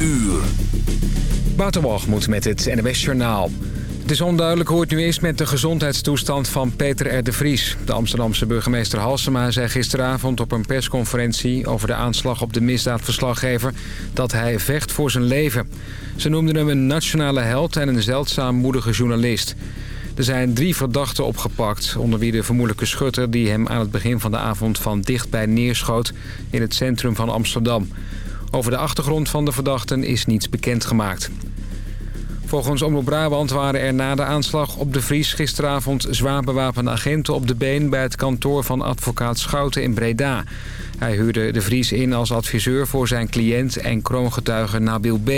uur. Waterwalgemoed met het NWS Journaal. Het is onduidelijk hoe het nu is met de gezondheidstoestand van Peter R. de Vries. De Amsterdamse burgemeester Halsema zei gisteravond op een persconferentie... over de aanslag op de misdaadverslaggever dat hij vecht voor zijn leven. Ze noemden hem een nationale held en een zeldzaam moedige journalist. Er zijn drie verdachten opgepakt, onder wie de vermoedelijke schutter... die hem aan het begin van de avond van dichtbij neerschoot in het centrum van Amsterdam. Over de achtergrond van de verdachten is niets bekendgemaakt. Volgens Omroep Brabant waren er na de aanslag op de Vries gisteravond zwaar bewapende agenten op de been bij het kantoor van advocaat Schouten in Breda. Hij huurde de Vries in als adviseur voor zijn cliënt en kroongetuige Nabil B.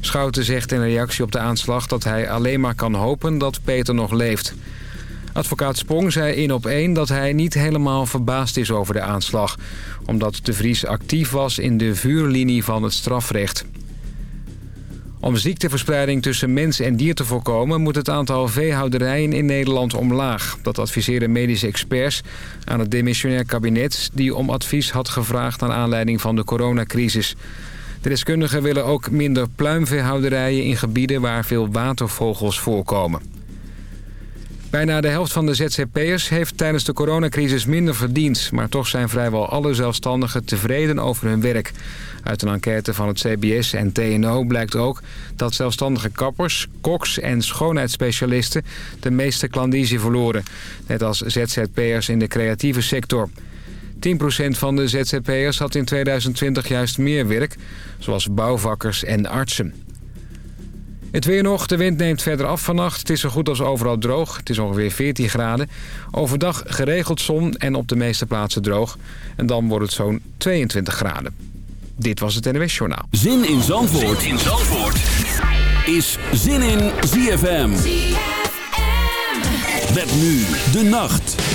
Schouten zegt in reactie op de aanslag dat hij alleen maar kan hopen dat Peter nog leeft. Advocaat Sprong zei in op één dat hij niet helemaal verbaasd is over de aanslag... omdat de Vries actief was in de vuurlinie van het strafrecht. Om ziekteverspreiding tussen mens en dier te voorkomen... moet het aantal veehouderijen in Nederland omlaag. Dat adviseren medische experts aan het demissionair kabinet... die om advies had gevraagd naar aanleiding van de coronacrisis. De deskundigen willen ook minder pluimveehouderijen in gebieden... waar veel watervogels voorkomen. Bijna de helft van de ZZP'ers heeft tijdens de coronacrisis minder verdiend... maar toch zijn vrijwel alle zelfstandigen tevreden over hun werk. Uit een enquête van het CBS en TNO blijkt ook dat zelfstandige kappers, koks en schoonheidsspecialisten... de meeste klandizie verloren, net als ZZP'ers in de creatieve sector. 10% van de ZZP'ers had in 2020 juist meer werk, zoals bouwvakkers en artsen. Het weer nog. De wind neemt verder af vannacht. Het is zo goed als overal droog. Het is ongeveer 14 graden. Overdag geregeld zon en op de meeste plaatsen droog. En dan wordt het zo'n 22 graden. Dit was het NWS Journaal. Zin in Zandvoort, zin in Zandvoort. is Zin in ZFM. ZFM. Met nu de nacht.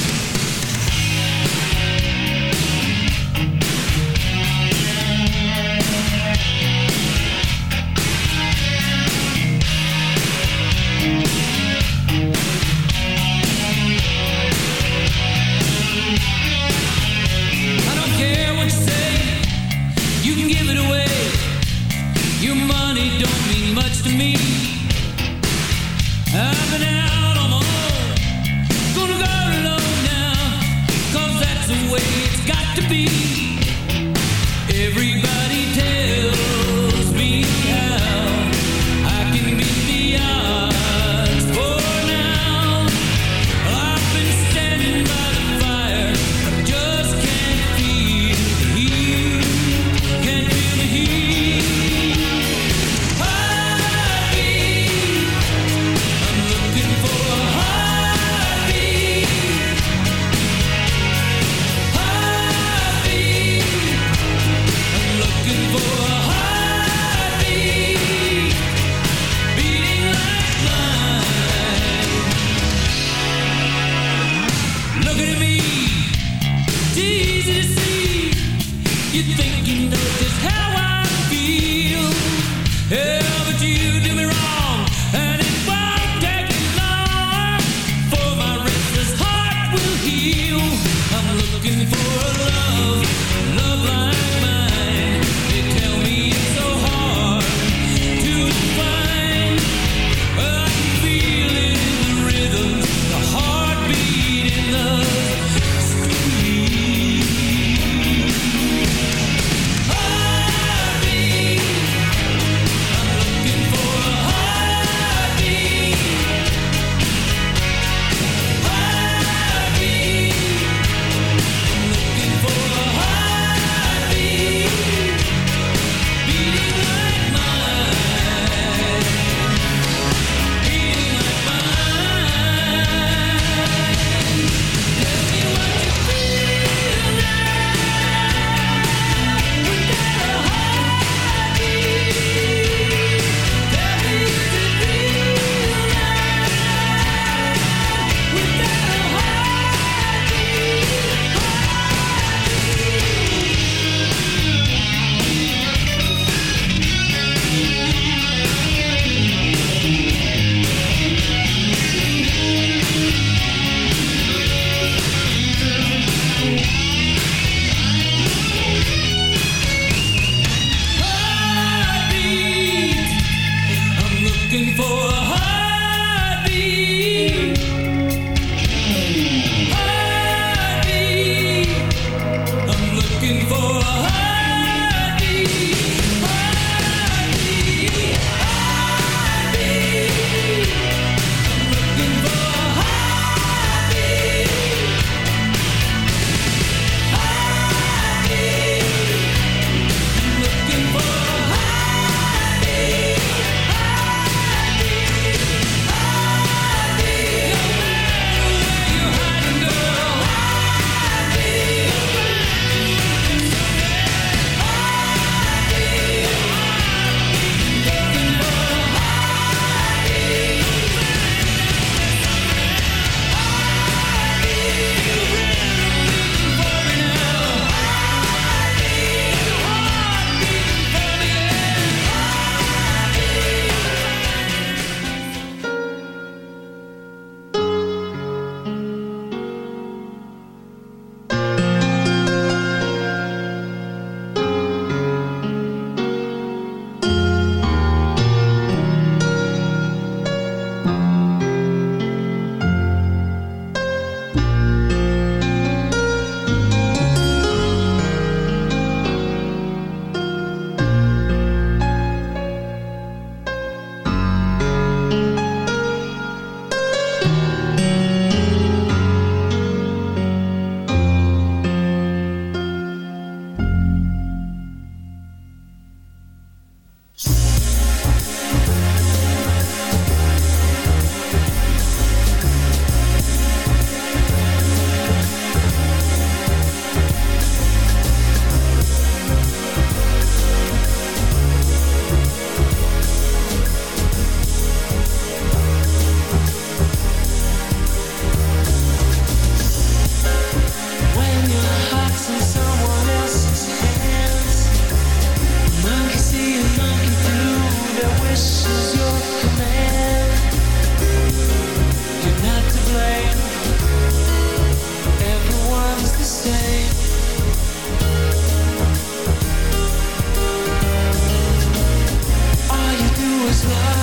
Keeps love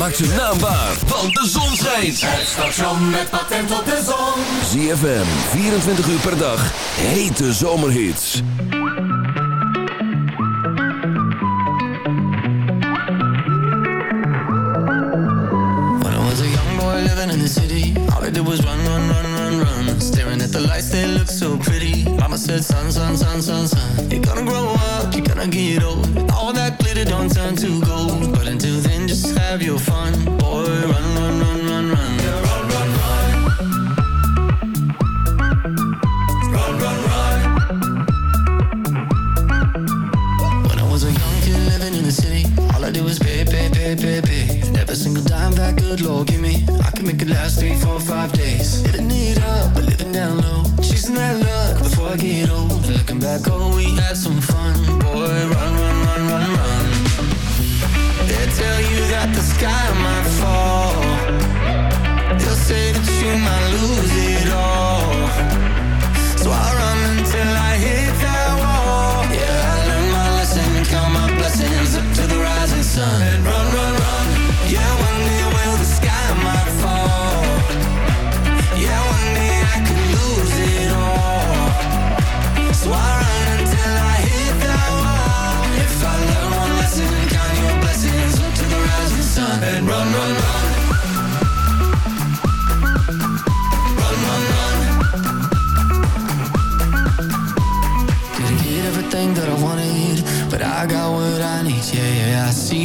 Maak ze naambaar, want de zon schijnt. Het station met patent op de zon. ZFM, 24 uur per dag. Hete zomerhits. When I was a young boy living in the city, all I did was run, run, run, run, run. Staring at the lights, they looked so pretty. Mama said, son, son, son, son, son. You're gonna grow up, you're gonna get old. All that glitter don't turn to have your fun. Boy, run, run, run, run, run. run, run, run. Run, run, run. When I was a young kid living in the city, all I did was pay, pay, pay, pay, pay. And every single dime that good Lord give me, I can make it last three, four, five days. Living it up, but living down low. Chasing that luck before I get old. Looking back, oh, we had some fun. Boy, run, run, tell you that the sky might fall. They'll say that you might lose it all. So I run until I hit that wall. Yeah, I learned my count my blessings up to the rising sun.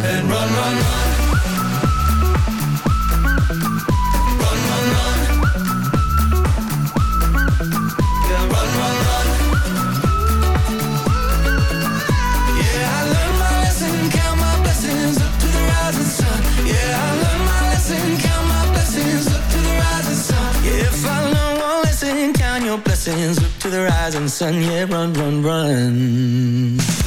And run, run, run. Run, run, run. Yeah, run, run, run. Yeah, I learned my lesson, count my blessings up to the rising sun. Yeah, I learned my lesson, count my blessings up to the rising sun. Yeah, if I learn one lesson, count your blessings up to the rising sun. Yeah, run, run, run.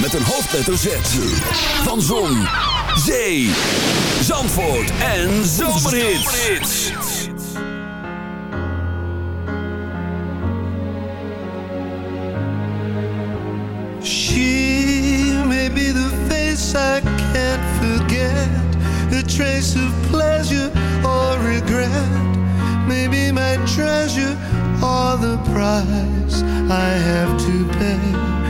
Met een hoofdletter Z. Van Zon, Zee, Zandvoort en Zomerhits. She may be the face I can't forget, a trace of pleasure or regret. Maybe my treasure or the price I have to pay.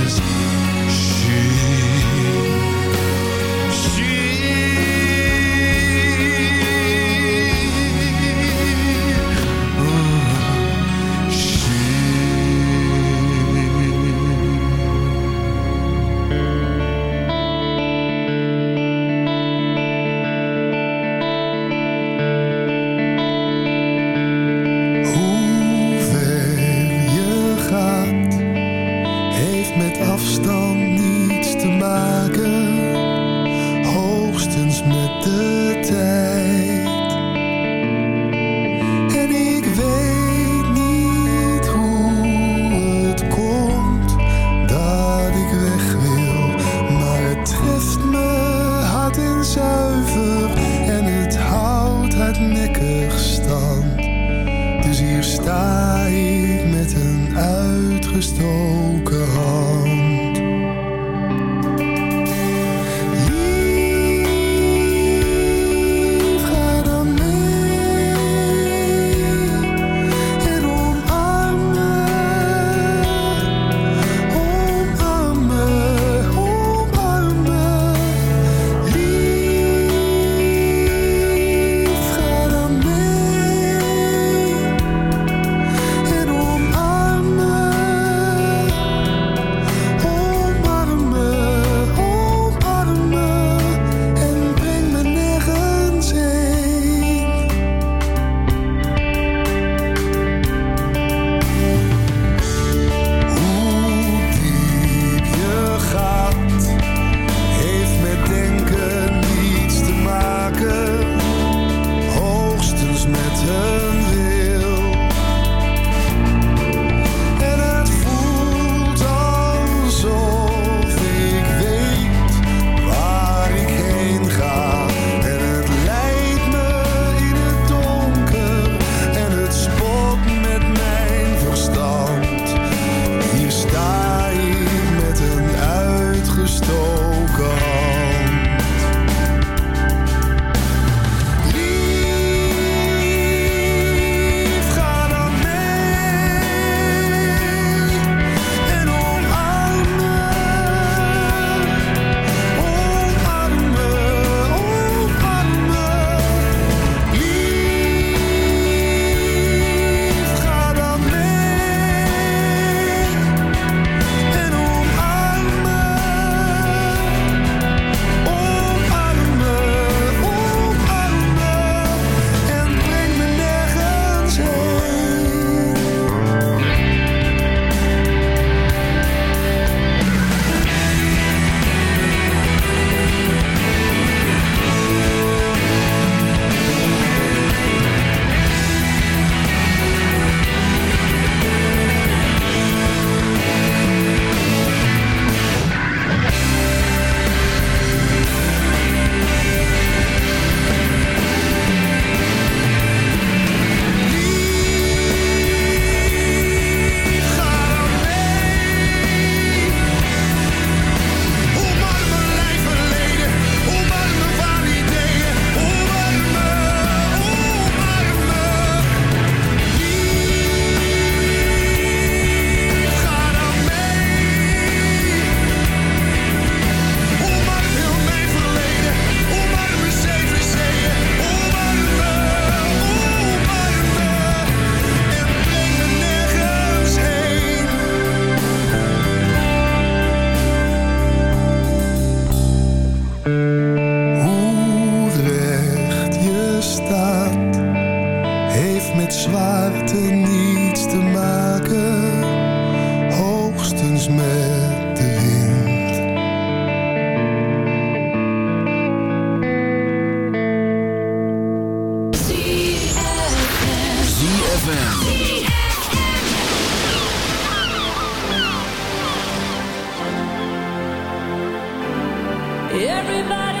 Everybody's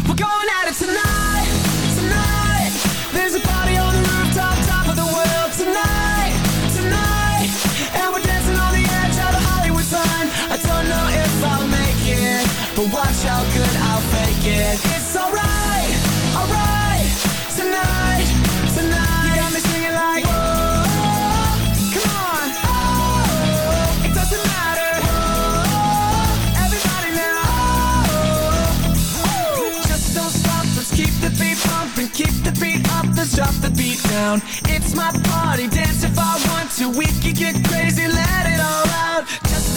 but watch how good I'll fake it. It's alright, alright. Tonight, tonight. You got me singing like, whoa, come on. Oh, it doesn't matter. Whoa, everybody now. Oh, just don't stop. Let's keep the beat pumping, keep the beat up. Let's drop the beat down. It's my party, dance if I want to. We can get crazy, let it all out.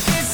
fake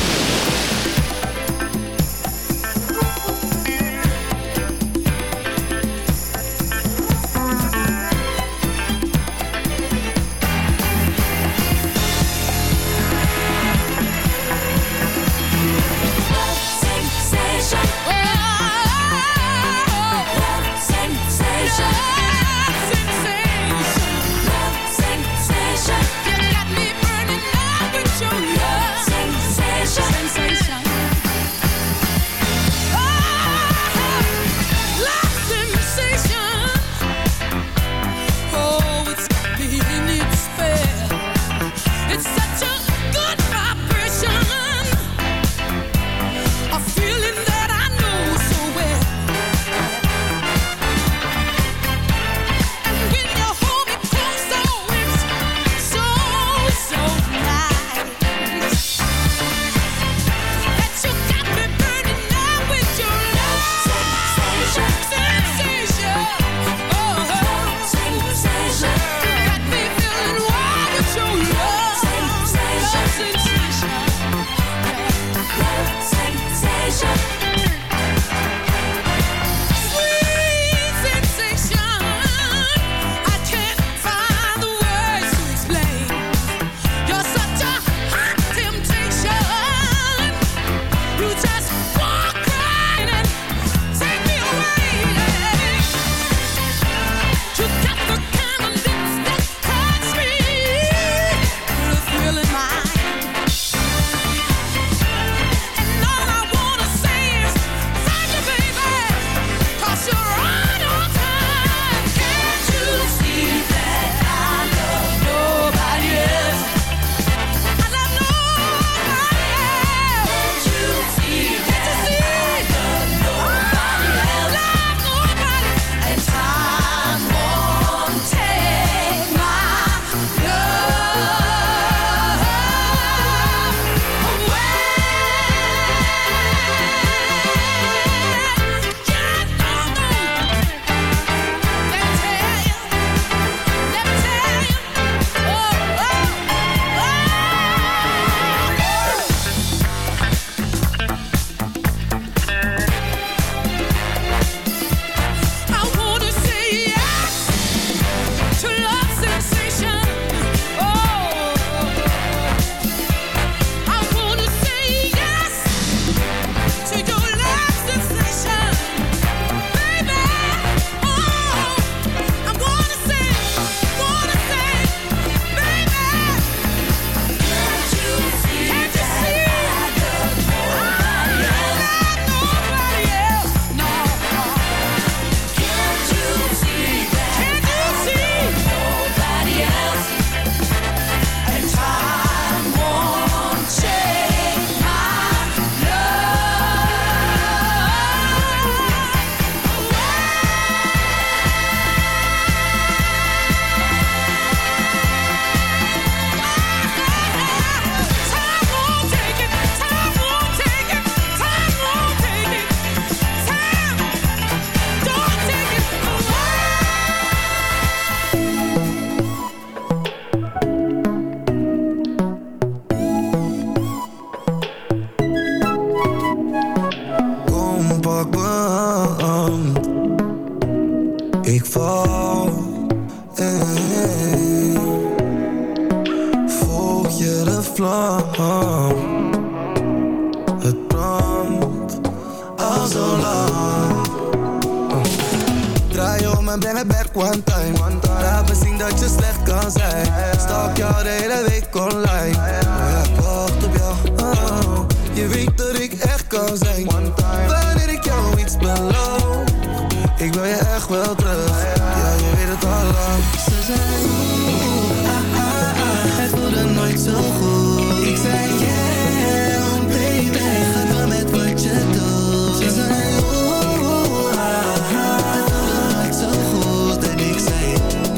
Ik wil je echt wel terug. Ja, je weet het al lang. Ze zei oeh, ah, ah, ah Het voelde nooit zo goed. Ik zei yeah, baby Ga door met wat je doet. Ze zei oeh, ah, ah Het voelde nooit zo goed. En ik zei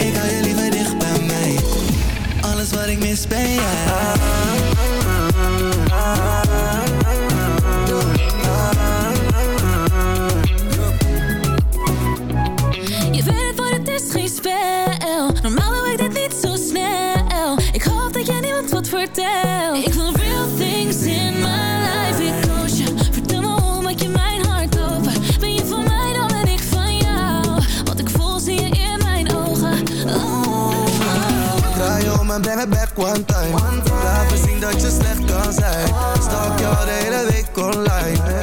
Ik hou je liever dicht bij mij. Alles wat ik mis ben jij one time Laat me zien dat je slecht kan zijn. Stalk jou de hele week online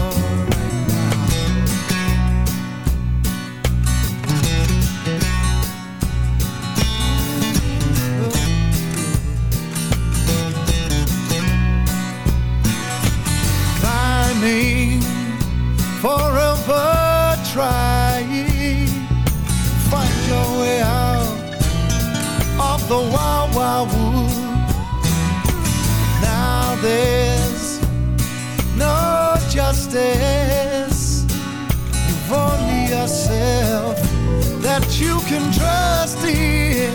You can trust in.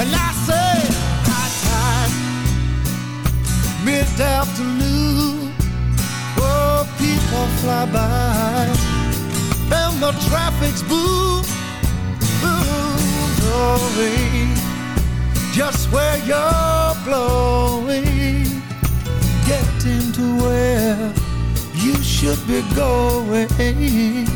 And I say, high time, mid-afternoon. Oh, people fly by and the traffic's boom, boom, just where you're blowing, getting to where you should be going.